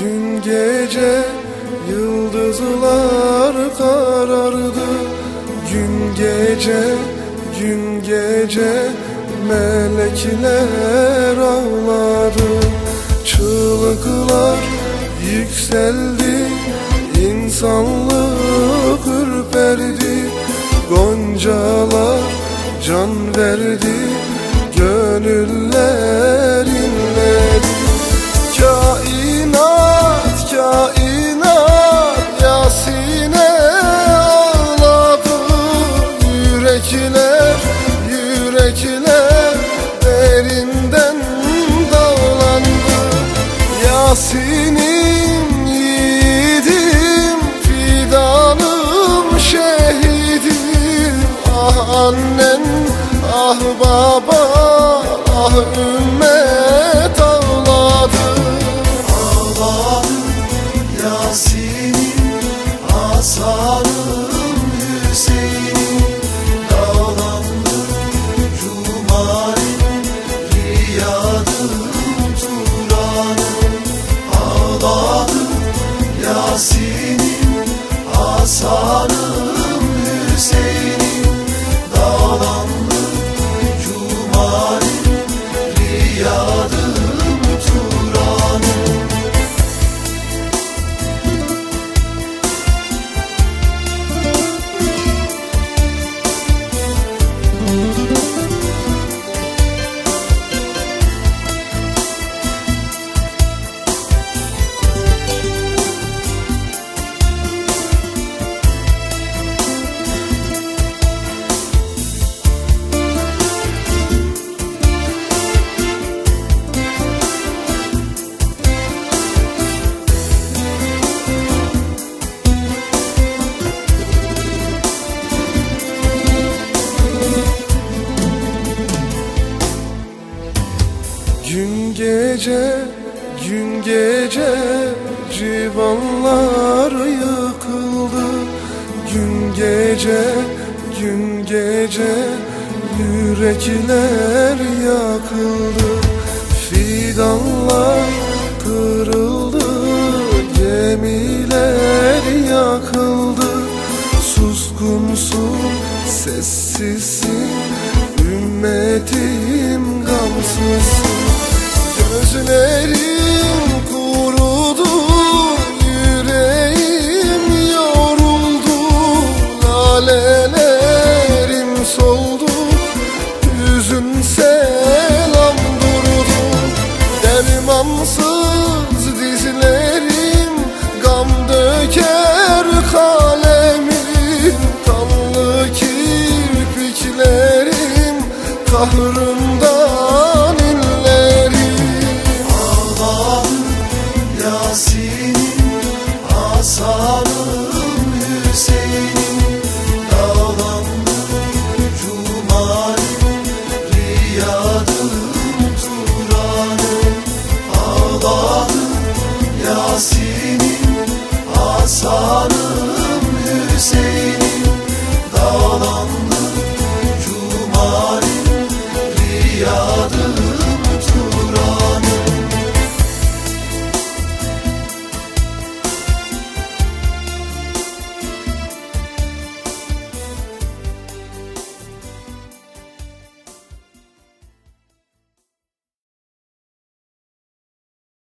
gün gece Yıldızlar karardı. Gün gece, gün gece Melekler ağladı. Çığlıklar yükseldi İnsanlık ürperdi. Goncalar can verdi Gönüller Yasin'im yiğidim Fidanım şehidim. Ah annen, Hasan'ım gece, gün gece civanlar yıkıldı. Gün gece, gün gece yürekler yakıldı. Fidanlar kırıldı, gemiler yakıldı. Suskunsun, sessizsin, ümmetim gamsızsın kahrından inlerim Ağlam Yasin'im Hasan'ım Hüseyin'im Dağlandım Cumal'im Riyadım Turan'ım Ağlam Yasin'im Hasan'ım Hüseyin'im Dağlandım